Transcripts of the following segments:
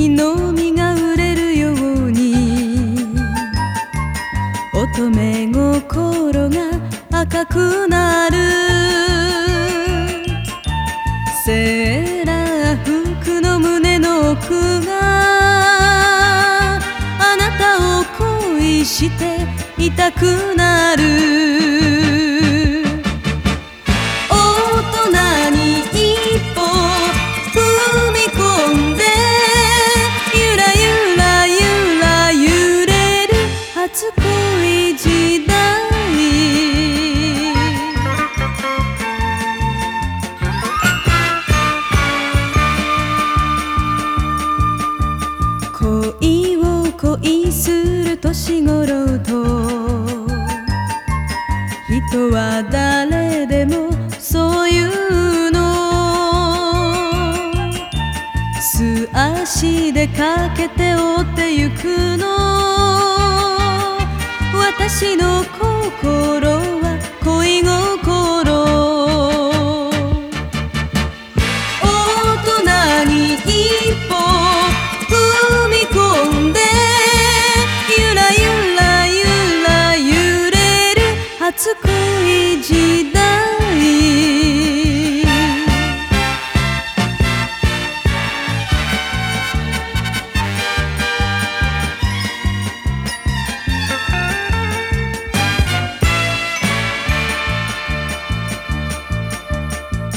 木の実が売れるように。乙女心が赤くなる。セーラー服の胸の奥があなたを恋していたくなる。恋する年頃と人は誰でもそういうの。素足でかけて追ってゆくの。私の心は恋心。大人に一歩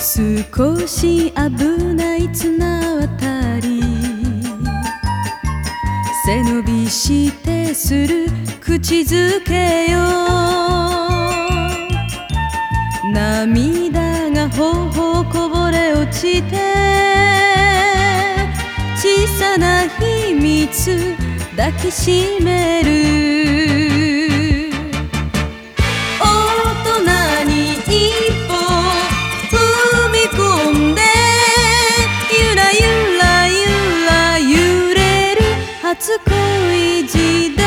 少し危ない綱渡り。背伸びしてする口づけよ。涙が頬こぼれ落ちて。小さな秘密抱きしめる。初恋時代